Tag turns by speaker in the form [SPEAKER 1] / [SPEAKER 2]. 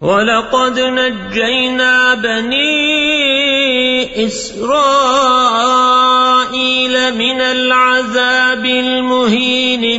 [SPEAKER 1] ولقد نجينا بني إسرائيل من العذاب المهين.